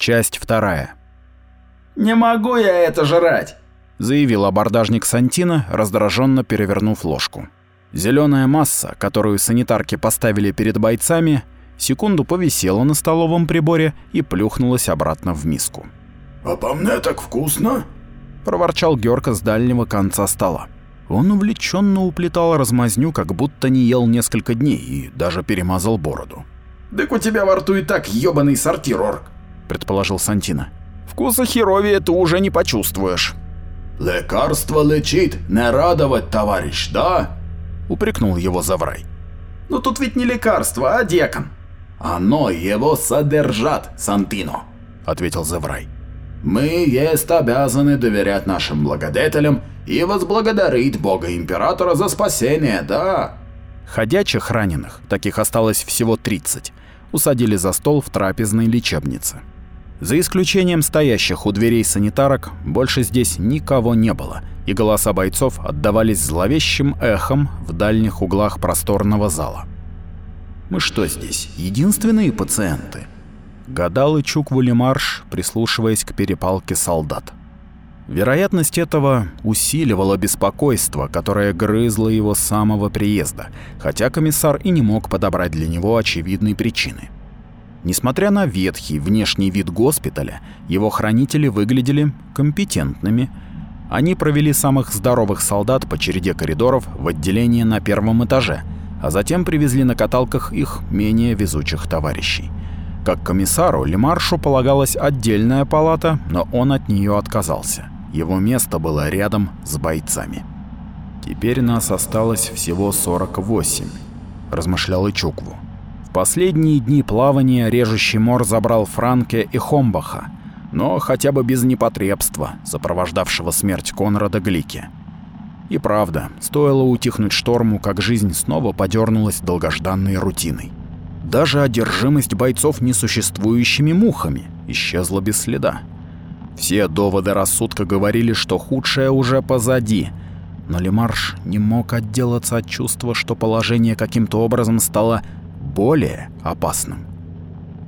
Часть вторая. «Не могу я это жрать!» — заявил абордажник Сантина, раздраженно перевернув ложку. Зеленая масса, которую санитарки поставили перед бойцами, секунду повисела на столовом приборе и плюхнулась обратно в миску. «А по мне так вкусно!» — проворчал Георка с дальнего конца стола. Он увлеченно уплетал размазню, как будто не ел несколько дней и даже перемазал бороду. «Так у тебя во рту и так ёбаный сортир, орк!» — предположил Сантина. «Вкуса херовия ты уже не почувствуешь». «Лекарство лечит, не радовать, товарищ, да?» — упрекнул его Заврай. «Но тут ведь не лекарство, а декан». «Оно его содержат, Сантино», — ответил Заврай. «Мы есть обязаны доверять нашим благодетелям и возблагодарить Бога Императора за спасение, да?» Ходячих раненых, таких осталось всего 30, усадили за стол в трапезной лечебнице. За исключением стоящих у дверей санитарок, больше здесь никого не было, и голоса бойцов отдавались зловещим эхом в дальних углах просторного зала. «Мы что здесь, единственные пациенты?» — гадал и Чук Вулимарш, прислушиваясь к перепалке солдат. Вероятность этого усиливала беспокойство, которое грызло его с самого приезда, хотя комиссар и не мог подобрать для него очевидной причины. Несмотря на ветхий внешний вид госпиталя, его хранители выглядели компетентными. Они провели самых здоровых солдат по череде коридоров в отделение на первом этаже, а затем привезли на каталках их менее везучих товарищей. Как комиссару Лемаршу полагалась отдельная палата, но он от нее отказался. Его место было рядом с бойцами. «Теперь нас осталось всего 48», – размышлял Ичукву. Последние дни плавания режущий мор забрал Франке и Хомбаха, но хотя бы без непотребства, сопровождавшего смерть Конрада Глики. И правда, стоило утихнуть шторму, как жизнь снова подернулась долгожданной рутиной. Даже одержимость бойцов несуществующими мухами исчезла без следа. Все доводы рассудка говорили, что худшее уже позади, но Лемарш не мог отделаться от чувства, что положение каким-то образом стало более опасным.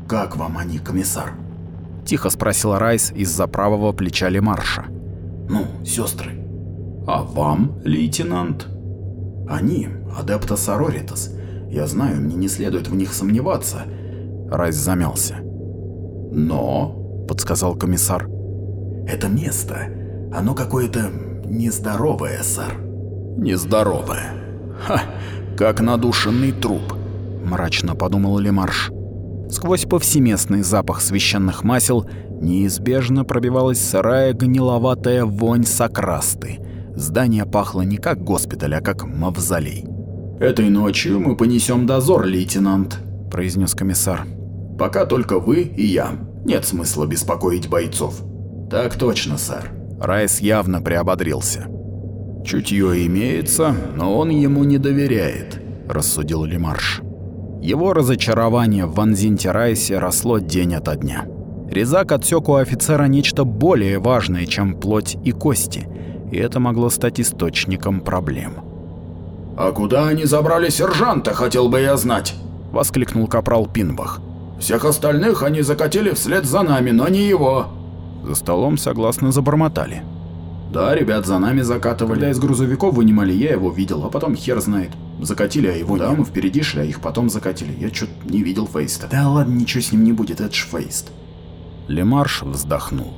«Как вам они, комиссар?» – тихо спросил Райс из-за правого плеча Лемарша. «Ну, сестры. «А вам, лейтенант?» «Они – адепта Сороритас. Я знаю, мне не следует в них сомневаться». Райс замялся. «Но», – подсказал комиссар, – «это место, оно какое-то нездоровое, сэр». «Нездоровое? Ха, как надушенный труп» мрачно подумал Лемарш. Сквозь повсеместный запах священных масел неизбежно пробивалась сырая гниловатая вонь сакрасты. Здание пахло не как госпиталь, а как мавзолей. «Этой ночью мы понесем дозор, лейтенант», – произнес комиссар. «Пока только вы и я. Нет смысла беспокоить бойцов». «Так точно, сэр». Райс явно приободрился. «Чутье имеется, но он ему не доверяет», – рассудил Лемарш. Его разочарование в Ванзинте Райсе росло день ото дня. Резак отсек у офицера нечто более важное, чем плоть и кости, и это могло стать источником проблем. «А куда они забрали сержанта, хотел бы я знать?» – воскликнул капрал Пинбах. «Всех остальных они закатили вслед за нами, но не его». За столом согласно забормотали. Да, ребят за нами закатывали. Когда из грузовиков вынимали, я его видел, а потом хер знает. Закатили, а его да. мы впереди шли, а их потом закатили. Я чё-то не видел Фейста. Да ладно, ничего с ним не будет, это ж Фейст. Лемарш вздохнул.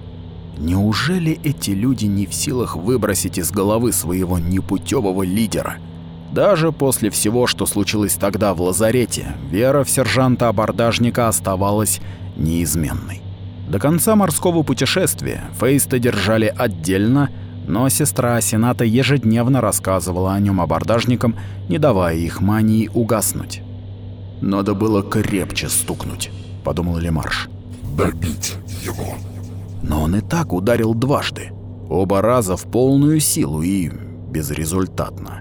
Неужели эти люди не в силах выбросить из головы своего непутевого лидера? Даже после всего, что случилось тогда в лазарете, вера в сержанта-абордажника оставалась неизменной. До конца морского путешествия Фейста держали отдельно, но сестра Сената ежедневно рассказывала о нем абордажникам, не давая их мании угаснуть. «Надо было крепче стукнуть», — подумал Лемарш. «Добить его». Но он и так ударил дважды, оба раза в полную силу и безрезультатно.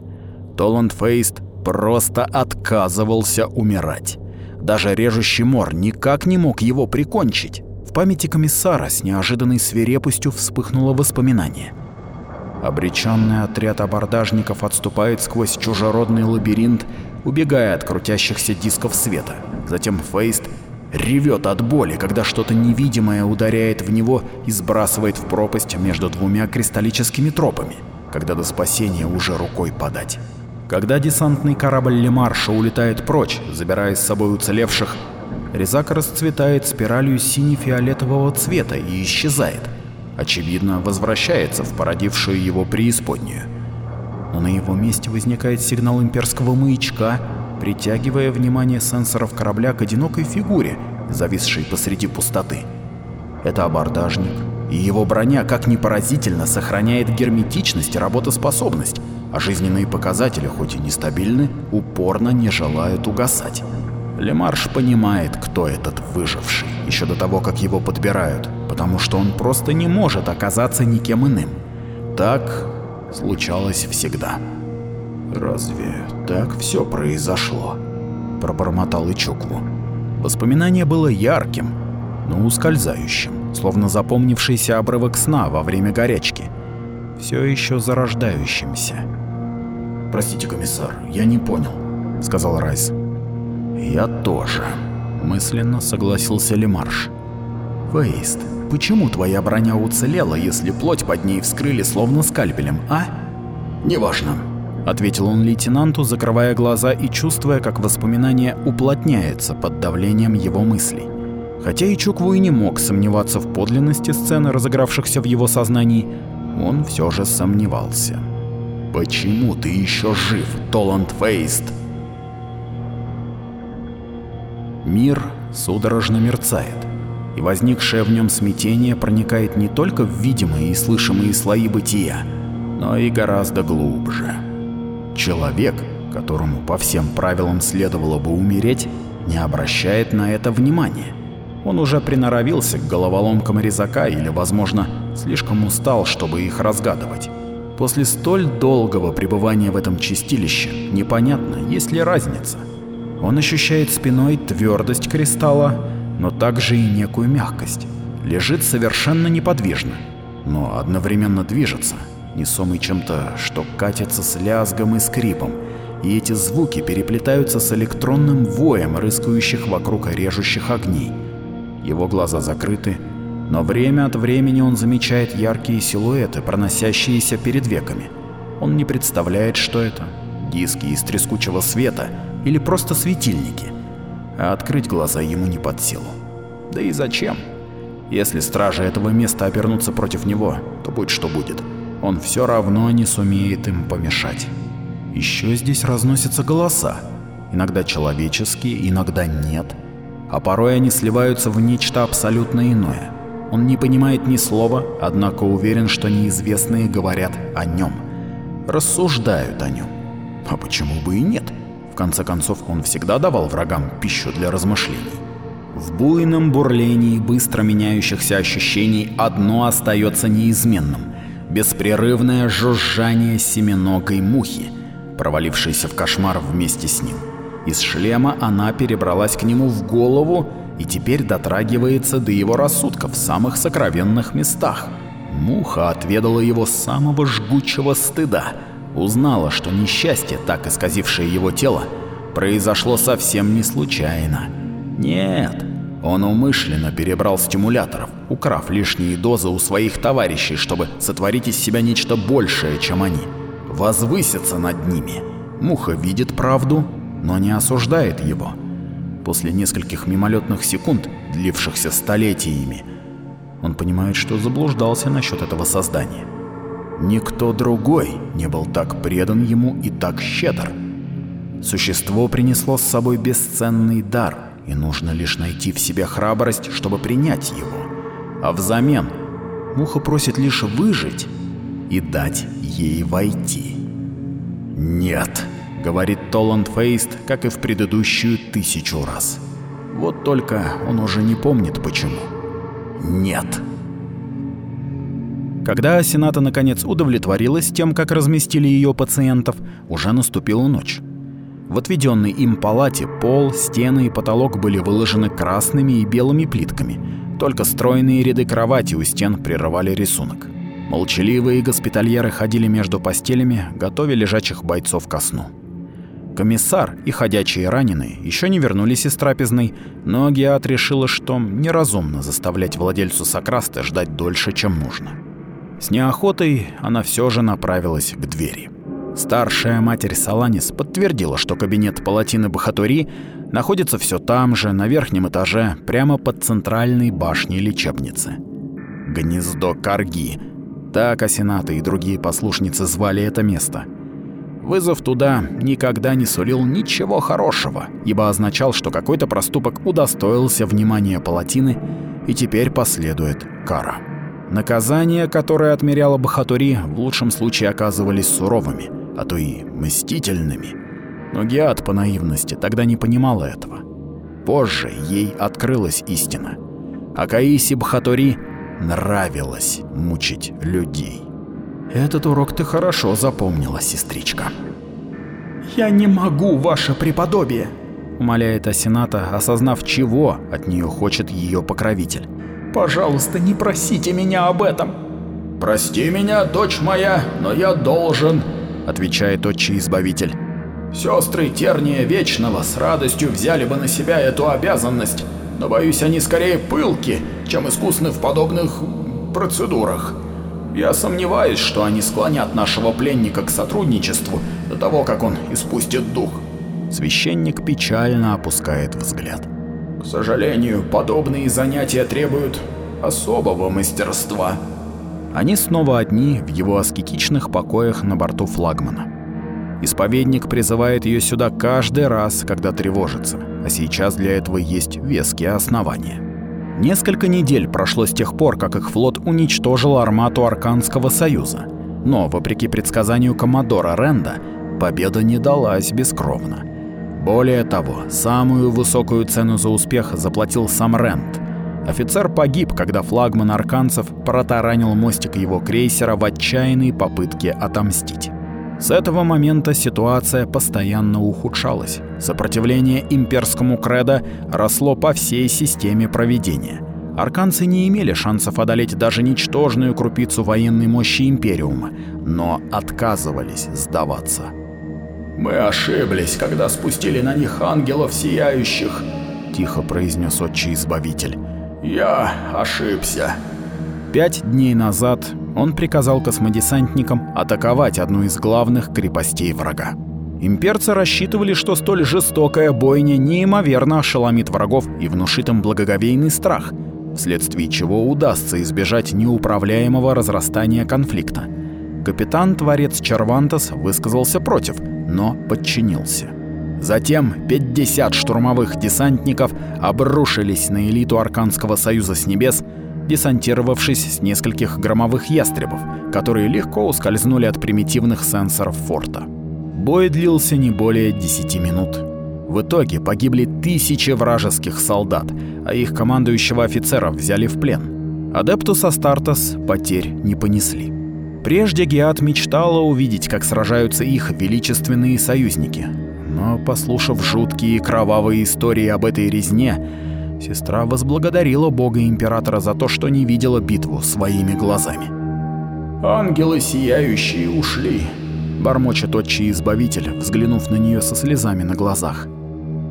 Толанд Фейст просто отказывался умирать. Даже режущий мор никак не мог его прикончить. В памяти комиссара с неожиданной свирепостью вспыхнуло воспоминание — Обреченный отряд абордажников отступает сквозь чужеродный лабиринт, убегая от крутящихся дисков света. Затем Фейст ревет от боли, когда что-то невидимое ударяет в него и сбрасывает в пропасть между двумя кристаллическими тропами, когда до спасения уже рукой подать. Когда десантный корабль Лемарша улетает прочь, забирая с собой уцелевших, резак расцветает спиралью сине-фиолетового цвета и исчезает. Очевидно, возвращается в породившую его преисподнюю. Но на его месте возникает сигнал имперского маячка, притягивая внимание сенсоров корабля к одинокой фигуре, зависшей посреди пустоты. Это абордажник, и его броня, как ни поразительно, сохраняет герметичность и работоспособность, а жизненные показатели, хоть и нестабильны, упорно не желают угасать. Лемарш понимает, кто этот выживший, еще до того, как его подбирают, потому что он просто не может оказаться никем иным. Так случалось всегда. «Разве так все произошло?» – пробормотал Ичукву. Воспоминание было ярким, но ускользающим, словно запомнившийся обрывок сна во время горячки, все еще зарождающимся. «Простите, комиссар, я не понял», — сказал Райс. «Я тоже», — мысленно согласился Лемарш. «Фейст, почему твоя броня уцелела, если плоть под ней вскрыли словно скальпелем, а?» «Неважно», — ответил он лейтенанту, закрывая глаза и чувствуя, как воспоминание уплотняется под давлением его мыслей. Хотя и Чукву и не мог сомневаться в подлинности сцены, разыгравшихся в его сознании, он все же сомневался. Почему ты еще жив, Толанд Фейст? Мир судорожно мерцает, и возникшее в нем смятение проникает не только в видимые и слышимые слои бытия, но и гораздо глубже. Человек, которому по всем правилам следовало бы умереть, не обращает на это внимания. Он уже приноровился к головоломкам резака или, возможно, слишком устал, чтобы их разгадывать. После столь долгого пребывания в этом чистилище непонятно, есть ли разница. Он ощущает спиной твердость кристалла, но также и некую мягкость. Лежит совершенно неподвижно, но одновременно движется, несомый чем-то, что катится с лязгом и скрипом, и эти звуки переплетаются с электронным воем рыскающих вокруг режущих огней. Его глаза закрыты, но время от времени он замечает яркие силуэты, проносящиеся перед веками. Он не представляет, что это – диски из трескучего света или просто светильники. А открыть глаза ему не под силу. Да и зачем? Если стражи этого места обернутся против него, то будь что будет. Он все равно не сумеет им помешать. Еще здесь разносятся голоса. Иногда человеческие, иногда нет. А порой они сливаются в нечто абсолютно иное. Он не понимает ни слова, однако уверен, что неизвестные говорят о нем, рассуждают о нем. А почему бы и нет? В конце концов, он всегда давал врагам пищу для размышлений. В буйном бурлении быстро меняющихся ощущений одно остается неизменным – беспрерывное жужжание семиногой мухи, провалившейся в кошмар вместе с ним. Из шлема она перебралась к нему в голову и теперь дотрагивается до его рассудка в самых сокровенных местах. Муха отведала его самого жгучего стыда, узнала, что несчастье, так исказившее его тело, произошло совсем не случайно. Нет, он умышленно перебрал стимуляторов, украв лишние дозы у своих товарищей, чтобы сотворить из себя нечто большее, чем они. Возвыситься над ними. Муха видит правду, но не осуждает его. После нескольких мимолетных секунд, длившихся столетиями, он понимает, что заблуждался насчет этого создания. Никто другой не был так предан ему и так щедр. Существо принесло с собой бесценный дар, и нужно лишь найти в себе храбрость, чтобы принять его. А взамен муха просит лишь выжить и дать ей войти. Нет говорит Толланд Фейст, как и в предыдущую тысячу раз. Вот только он уже не помнит почему. Нет. Когда Сената наконец удовлетворилась тем, как разместили ее пациентов, уже наступила ночь. В отведенной им палате пол, стены и потолок были выложены красными и белыми плитками, только стройные ряды кровати у стен прерывали рисунок. Молчаливые госпитальеры ходили между постелями, готовя лежачих бойцов ко сну. Комиссар и ходячие раненые еще не вернулись из трапезной, но Геат решила, что неразумно заставлять владельцу Сокраста ждать дольше, чем нужно. С неохотой она все же направилась к двери. Старшая матерь Саланис подтвердила, что кабинет Палатины Бахатури находится все там же, на верхнем этаже, прямо под центральной башней лечебницы. Гнездо Карги. Так Асената и другие послушницы звали это место. Вызов туда никогда не сулил ничего хорошего, ибо означал, что какой-то проступок удостоился внимания Палатины, и теперь последует кара. Наказания, которые отмеряла Бахатури, в лучшем случае оказывались суровыми, а то и мстительными. Но Геат по наивности тогда не понимала этого. Позже ей открылась истина. А Каиси Бхатори нравилось мучить людей. Этот урок ты хорошо запомнила, сестричка. «Я не могу, ваше преподобие!» умоляет Асената, осознав, чего от нее хочет ее покровитель. «Пожалуйста, не просите меня об этом!» «Прости меня, дочь моя, но я должен!» отвечает отчий избавитель. Сестры Терния Вечного с радостью взяли бы на себя эту обязанность, но боюсь, они скорее пылки, чем искусны в подобных процедурах. Я сомневаюсь, что они склонят нашего пленника к сотрудничеству до того, как он испустит дух. Священник печально опускает взгляд. К сожалению, подобные занятия требуют особого мастерства. Они снова одни в его аскетичных покоях на борту флагмана. Исповедник призывает ее сюда каждый раз, когда тревожится, а сейчас для этого есть веские основания. Несколько недель прошло с тех пор, как их флот уничтожил армату Арканского союза. Но, вопреки предсказанию коммодора Ренда, победа не далась бескровно. Более того, самую высокую цену за успех заплатил сам Ренд. Офицер погиб, когда флагман арканцев протаранил мостик его крейсера в отчаянной попытке отомстить. С этого момента ситуация постоянно ухудшалась. Сопротивление имперскому кредо росло по всей системе проведения. Арканцы не имели шансов одолеть даже ничтожную крупицу военной мощи Империума, но отказывались сдаваться. «Мы ошиблись, когда спустили на них ангелов сияющих», — тихо произнес отчий избавитель. «Я ошибся». Пять дней назад он приказал космодесантникам атаковать одну из главных крепостей врага. Имперцы рассчитывали, что столь жестокая бойня неимоверно ошеломит врагов и внушит им благоговейный страх, вследствие чего удастся избежать неуправляемого разрастания конфликта. Капитан-творец Червантас высказался против, но подчинился. Затем 50 штурмовых десантников обрушились на элиту Арканского союза с небес, десантировавшись с нескольких громовых ястребов, которые легко ускользнули от примитивных сенсоров форта. Бой длился не более 10 минут. В итоге погибли тысячи вражеских солдат, а их командующего офицера взяли в плен. Адептус Астартес потерь не понесли. Прежде Геат мечтала увидеть, как сражаются их величественные союзники. Но, послушав жуткие кровавые истории об этой резне, Сестра возблагодарила бога императора за то, что не видела битву своими глазами. «Ангелы сияющие ушли», — бормочет отчий избавитель, взглянув на нее со слезами на глазах.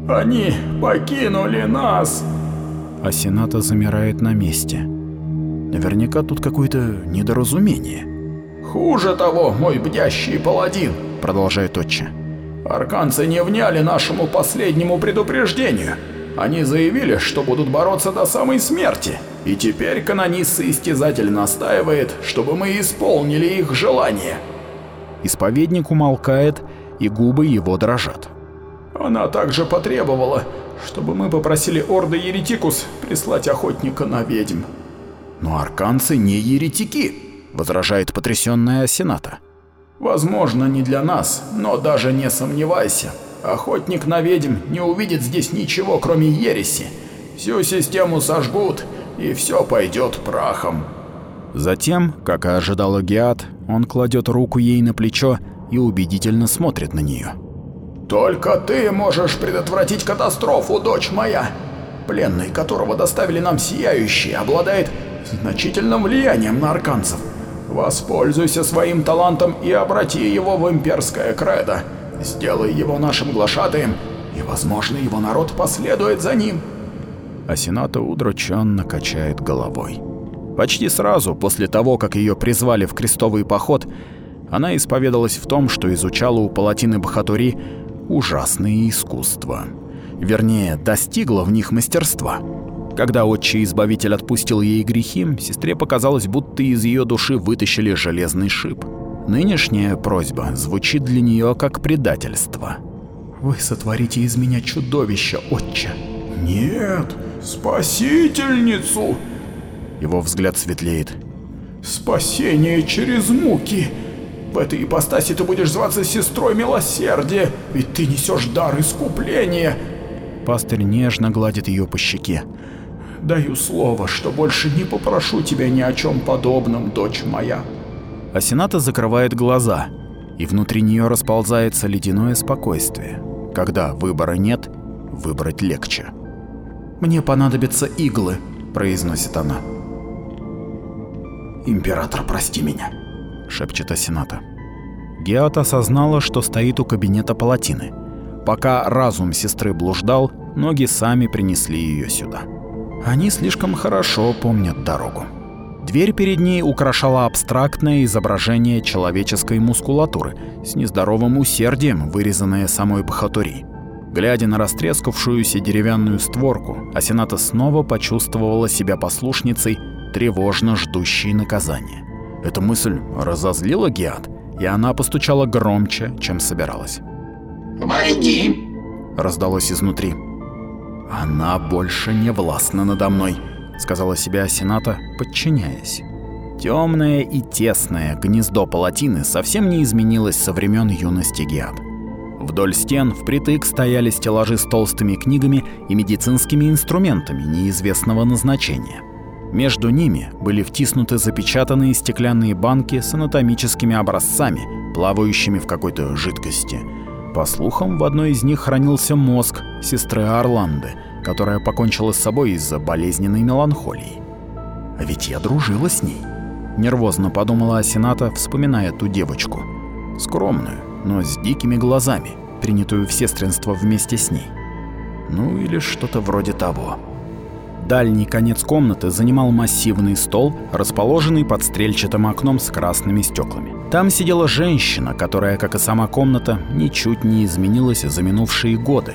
«Они покинули нас!» А Сената замирает на месте. Наверняка тут какое-то недоразумение. «Хуже того, мой бдящий паладин», — продолжает отче. «Арканцы не вняли нашему последнему предупреждению. Они заявили, что будут бороться до самой смерти, и теперь канонист-истязатель настаивает, чтобы мы исполнили их желание. Исповедник умолкает, и губы его дрожат. Она также потребовала, чтобы мы попросили Орда Еретикус прислать охотника на ведьм. Но арканцы не еретики, возражает потрясённая Сената. Возможно, не для нас, но даже не сомневайся. Охотник на ведьм не увидит здесь ничего, кроме ереси. Всю систему сожгут, и все пойдет прахом. Затем, как и ожидал Геат, он кладет руку ей на плечо и убедительно смотрит на нее. «Только ты можешь предотвратить катастрофу, дочь моя! Пленный, которого доставили нам Сияющий, обладает значительным влиянием на арканцев. Воспользуйся своим талантом и обрати его в имперское кредо. Сделай его нашим глашатаем, и, возможно, его народ последует за ним. Асената удрученно качает головой. Почти сразу после того, как ее призвали в крестовый поход, она исповедалась в том, что изучала у палатины Бахатури ужасные искусства. Вернее, достигла в них мастерства. Когда отчий избавитель отпустил ей грехи, сестре показалось, будто из ее души вытащили железный шип. Нынешняя просьба звучит для нее как предательство. «Вы сотворите из меня чудовище, отче!» «Нет, спасительницу!» Его взгляд светлеет. «Спасение через муки! В этой ипостаси ты будешь зваться сестрой милосердия, ведь ты несешь дар искупления!» Пастырь нежно гладит ее по щеке. «Даю слово, что больше не попрошу тебя ни о чем подобном, дочь моя!» Асената закрывает глаза, и внутри нее расползается ледяное спокойствие. Когда выбора нет, выбрать легче. «Мне понадобятся иглы», — произносит она. «Император, прости меня», — шепчет Асената. Геат осознала, что стоит у кабинета палатины. Пока разум сестры блуждал, ноги сами принесли ее сюда. Они слишком хорошо помнят дорогу. Дверь перед ней украшала абстрактное изображение человеческой мускулатуры с нездоровым усердием, вырезанное самой Бахатури. Глядя на растрескавшуюся деревянную створку, Асената снова почувствовала себя послушницей, тревожно ждущей наказания. Эта мысль разозлила Геат, и она постучала громче, чем собиралась. «Войди!» — раздалось изнутри. «Она больше не властна надо мной», сказала себе Асената, подчиняясь. Темное и тесное гнездо палатины совсем не изменилось со времен юности Геат. Вдоль стен впритык стояли стеллажи с толстыми книгами и медицинскими инструментами неизвестного назначения. Между ними были втиснуты запечатанные стеклянные банки с анатомическими образцами, плавающими в какой-то жидкости. По слухам, в одной из них хранился мозг сестры Орланды — которая покончила с собой из-за болезненной меланхолии. А ведь я дружила с ней. Нервозно подумала Асената, вспоминая ту девочку. Скромную, но с дикими глазами, принятую в сестринство вместе с ней. Ну или что-то вроде того. Дальний конец комнаты занимал массивный стол, расположенный под стрельчатым окном с красными стеклами. Там сидела женщина, которая, как и сама комната, ничуть не изменилась за минувшие годы.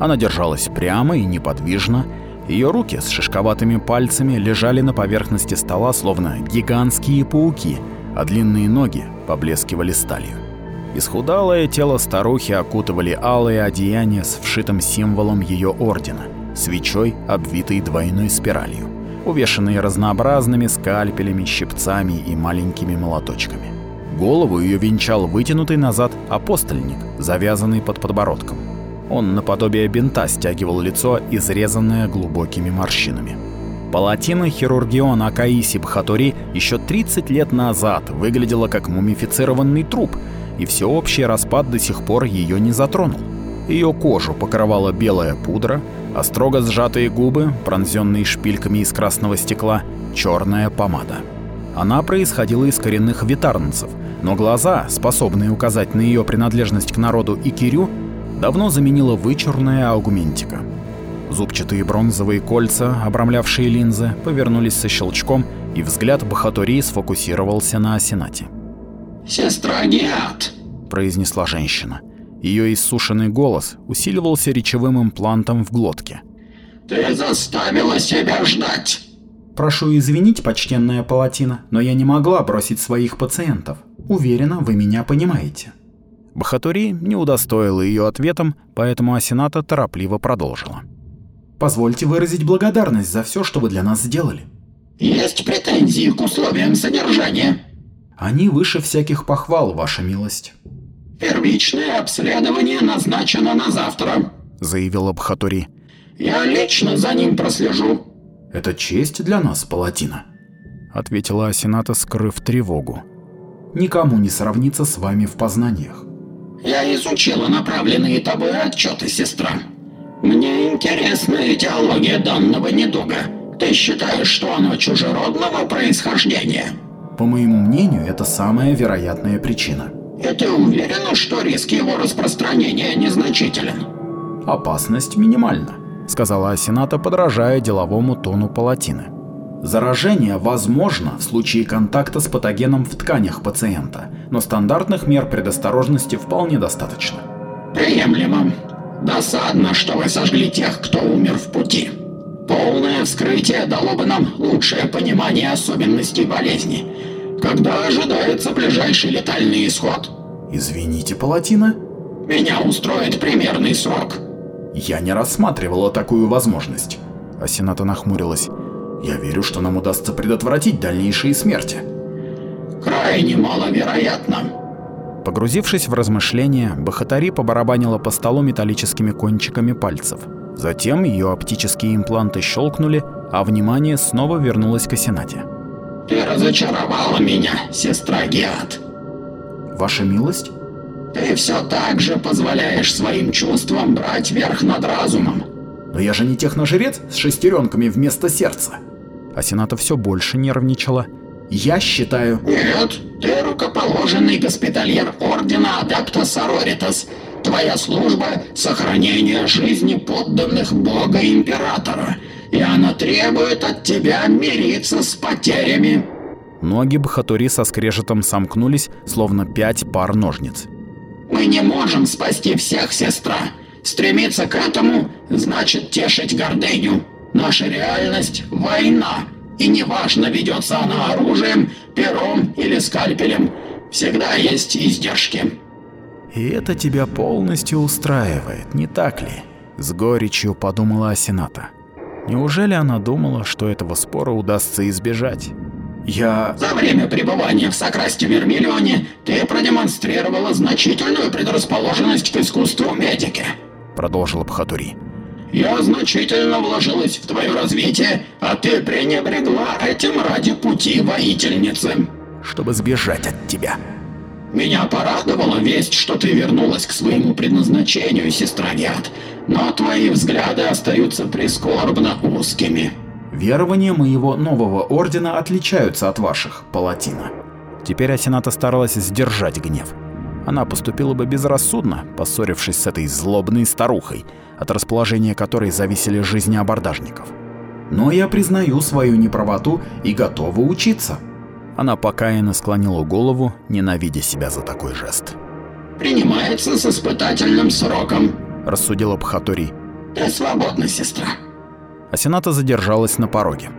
Она держалась прямо и неподвижно, ее руки с шишковатыми пальцами лежали на поверхности стола, словно гигантские пауки, а длинные ноги поблескивали сталью. Исхудалое тело старухи окутывали алые одеяния с вшитым символом ее ордена, свечой, обвитой двойной спиралью, увешанной разнообразными скальпелями, щипцами и маленькими молоточками. Голову ее венчал вытянутый назад апостольник, завязанный под подбородком. Он наподобие бинта стягивал лицо, изрезанное глубокими морщинами. Палатина хирургион Акаиси Бхатури еще 30 лет назад выглядела как мумифицированный труп, и всеобщий распад до сих пор ее не затронул. Ее кожу покрывала белая пудра, а строго сжатые губы, пронзенные шпильками из красного стекла, черная помада. Она происходила из коренных витарнцев, но глаза, способные указать на ее принадлежность к народу Икирю, давно заменила вычурная аугментика. Зубчатые бронзовые кольца, обрамлявшие линзы, повернулись со щелчком, и взгляд Бахатури сфокусировался на Асенате. «Сестра Геат», — произнесла женщина. Ее иссушенный голос усиливался речевым имплантом в глотке. «Ты заставила себя ждать!» «Прошу извинить, почтенная палатина, но я не могла бросить своих пациентов. Уверена, вы меня понимаете». Бахатури не удостоила ее ответом, поэтому Асената торопливо продолжила. «Позвольте выразить благодарность за все, что вы для нас сделали». «Есть претензии к условиям содержания?» «Они выше всяких похвал, ваша милость». «Первичное обследование назначено на завтра», — заявила Бхатури. «Я лично за ним прослежу». «Это честь для нас, палатина», — ответила Асената, скрыв тревогу. «Никому не сравнится с вами в познаниях». Я изучила направленные тобой отчеты, сестра. Мне интересна этиология данного недуга. Ты считаешь, что оно чужеродного происхождения? По моему мнению, это самая вероятная причина. И ты уверена, что риск его распространения незначителен? Опасность минимальна, сказала Асената, подражая деловому тону палатины. Заражение возможно в случае контакта с патогеном в тканях пациента, но стандартных мер предосторожности вполне достаточно. Приемлемо. Досадно, что вы сожгли тех, кто умер в пути. Полное вскрытие дало бы нам лучшее понимание особенностей болезни. Когда ожидается ближайший летальный исход? Извините, Палатина? Меня устроит примерный срок. Я не рассматривала такую возможность. Асената нахмурилась. Я верю, что нам удастся предотвратить дальнейшие смерти. Крайне маловероятно. Погрузившись в размышления, Бахатари побарабанила по столу металлическими кончиками пальцев. Затем ее оптические импланты щелкнули, а внимание снова вернулось к Асенате. Ты разочаровала меня, сестра Геат. Ваша милость? Ты все так же позволяешь своим чувствам брать верх над разумом. Но я же не техножрец с шестеренками вместо сердца. Асената все больше нервничала. Я считаю... Нет, ты рукоположенный госпитальер Ордена Адепта Сороритас. Твоя служба — сохранение жизни подданных Бога Императора. И она требует от тебя мириться с потерями. Ноги Бахатури со скрежетом сомкнулись, словно пять пар ножниц. Мы не можем спасти всех, сестра. Стремиться к этому значит тешить гордыню. Наша реальность — война. И неважно, ведется она оружием, пером или скальпелем. Всегда есть издержки. И это тебя полностью устраивает, не так ли? С горечью подумала Асената. Неужели она думала, что этого спора удастся избежать? Я... За время пребывания в Сокрасте Вермиллионе ты продемонстрировала значительную предрасположенность к искусству медики. Продолжила Бхатури. Я значительно вложилась в твое развитие, а ты пренебрегла этим ради пути воительницы. Чтобы сбежать от тебя. Меня порадовала весть, что ты вернулась к своему предназначению, сестра Гиат, но твои взгляды остаются прискорбно узкими. Верования моего нового ордена отличаются от ваших, Палатина. Теперь Асената старалась сдержать гнев. Она поступила бы безрассудно, поссорившись с этой злобной старухой, от расположения которой зависели жизни абордажников. Но я признаю свою неправоту и готова учиться. Она покаянно склонила голову, ненавидя себя за такой жест. «Принимается с испытательным сроком», — рассудила Бхатури. «Ты свободна, сестра». Асената задержалась на пороге.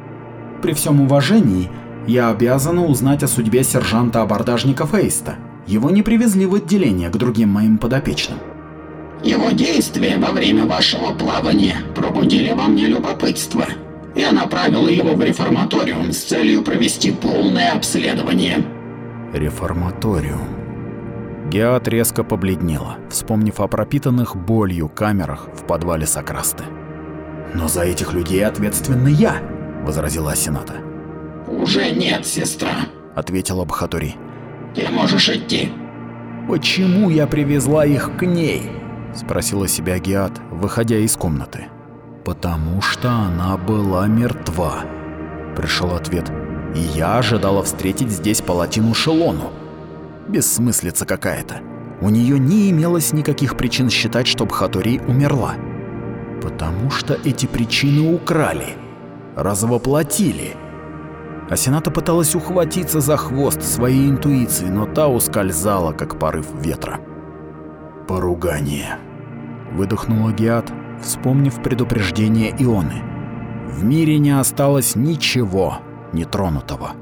«При всем уважении, я обязана узнать о судьбе сержанта-абордажника Фейста. Его не привезли в отделение к другим моим подопечным». «Его действия во время вашего плавания пробудили во мне любопытство. Я направила его в реформаториум с целью провести полное обследование». Реформаториум. Геат резко побледнела, вспомнив о пропитанных болью камерах в подвале Сокрасты. «Но за этих людей ответственна я», — возразила Асената. «Уже нет, сестра», — ответила Бхатури. «Ты можешь идти». «Почему я привезла их к ней?» — спросила себя Геат, выходя из комнаты. «Потому что она была мертва», — пришел ответ. «И я ожидала встретить здесь палатину Шелону. Бессмыслица какая-то. У нее не имелось никаких причин считать, что Бхатури умерла. Потому что эти причины украли, развоплотили. Асената пыталась ухватиться за хвост своей интуиции, но та ускользала, как порыв ветра. Поругание. Выдохнула Геат, вспомнив предупреждение Ионы. В мире не осталось ничего нетронутого.